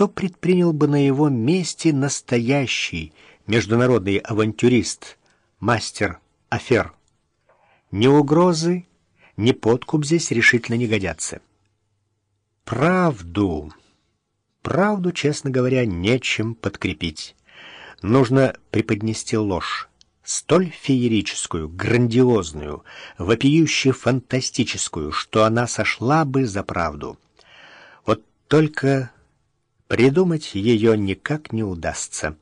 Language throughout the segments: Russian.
что предпринял бы на его месте настоящий международный авантюрист, мастер афер. Ни угрозы, ни подкуп здесь решительно не годятся. Правду, правду, честно говоря, нечем подкрепить. Нужно преподнести ложь, столь феерическую, грандиозную, вопиюще фантастическую, что она сошла бы за правду. Вот только придумать ее никак не удастся.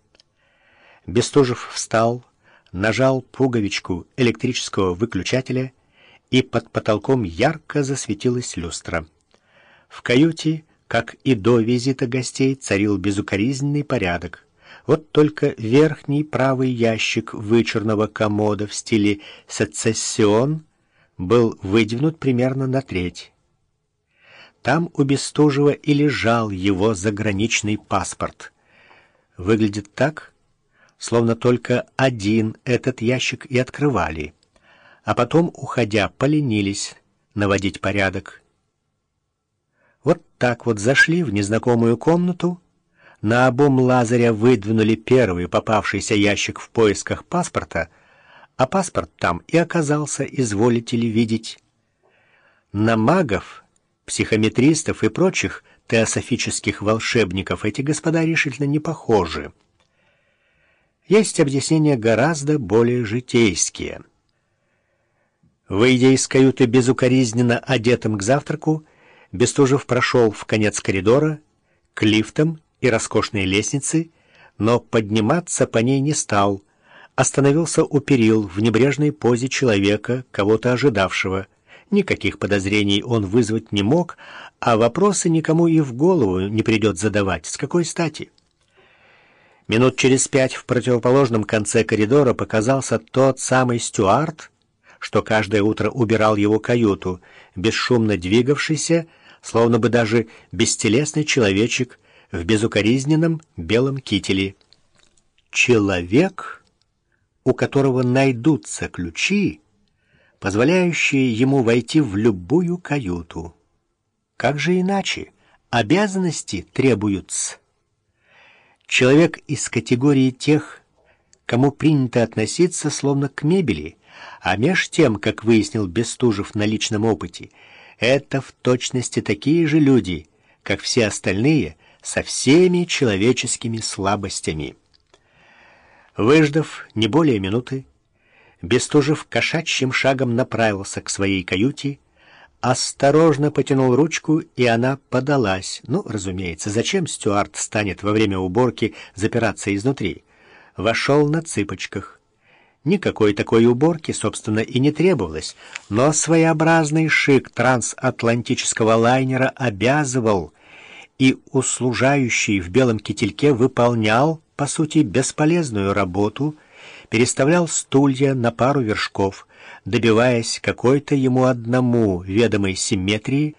Бестужев встал, нажал пуговичку электрического выключателя, и под потолком ярко засветилась люстра. В каюте, как и до визита гостей, царил безукоризненный порядок. Вот только верхний правый ящик вычурного комода в стиле «сецессион» был выдвинут примерно на треть. Там у Бестужева и лежал его заграничный паспорт. Выглядит так, словно только один этот ящик и открывали, а потом, уходя, поленились наводить порядок. Вот так вот зашли в незнакомую комнату, на обум Лазаря выдвинули первый попавшийся ящик в поисках паспорта, а паспорт там и оказался, изволите ли видеть. На магов, психометристов и прочих теософических волшебников эти господа решительно не похожи. Есть объяснения гораздо более житейские. Выйдя из каюты безукоризненно одетым к завтраку, Бестужев прошел в конец коридора, к лифтам и роскошной лестнице, но подниматься по ней не стал, остановился у перил в небрежной позе человека, кого-то ожидавшего. Никаких подозрений он вызвать не мог, а вопросы никому и в голову не придет задавать. С какой стати? Минут через пять в противоположном конце коридора показался тот самый стюард, что каждое утро убирал его каюту, бесшумно двигавшийся, словно бы даже бестелесный человечек в безукоризненном белом кителе. Человек, у которого найдутся ключи, позволяющие ему войти в любую каюту. Как же иначе? Обязанности требуются. Человек из категории тех, кому принято относиться словно к мебели, а меж тем, как выяснил Бестужев на личном опыте, это в точности такие же люди, как все остальные, со всеми человеческими слабостями. Выждав не более минуты, Бестужев кошачьим шагом направился к своей каюте, осторожно потянул ручку, и она подалась. Ну, разумеется, зачем Стюарт станет во время уборки запираться изнутри? Вошел на цыпочках. Никакой такой уборки, собственно, и не требовалось, но своеобразный шик трансатлантического лайнера обязывал, и услужающий в белом кительке выполнял, по сути, бесполезную работу, переставлял стулья на пару вершков, добиваясь какой-то ему одному ведомой симметрии,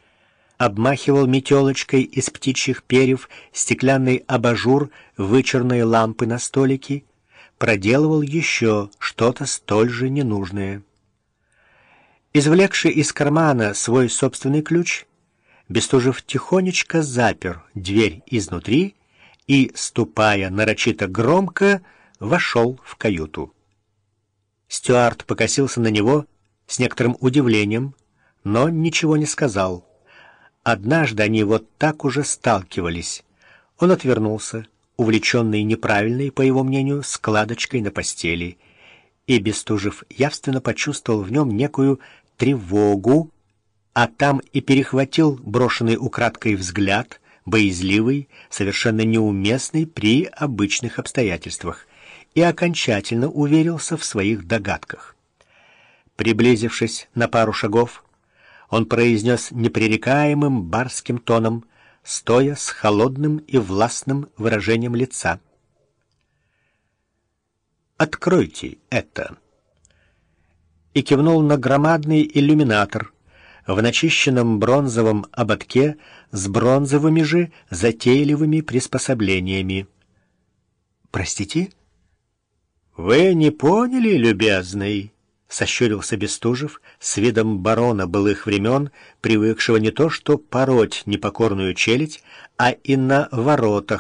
обмахивал метелочкой из птичьих перьев стеклянный абажур вычерной лампы на столике, проделывал еще что-то столь же ненужное. Извлекший из кармана свой собственный ключ, Бестужев тихонечко запер дверь изнутри и, ступая нарочито громко, вошел в каюту. Стюарт покосился на него с некоторым удивлением, но ничего не сказал. Однажды они вот так уже сталкивались. Он отвернулся, увлеченный неправильной, по его мнению, складочкой на постели, и Бестужев явственно почувствовал в нем некую тревогу, а там и перехватил брошенный украдкой взгляд, боязливый, совершенно неуместный при обычных обстоятельствах и окончательно уверился в своих догадках. Приблизившись на пару шагов, он произнес непререкаемым барским тоном, стоя с холодным и властным выражением лица. «Откройте это!» и кивнул на громадный иллюминатор в начищенном бронзовом ободке с бронзовыми же затейливыми приспособлениями. «Простите?» «Вы не поняли, любезный?» Сощурился Бестужев с видом барона былых времен, привыкшего не то что пороть непокорную челядь, а и на воротах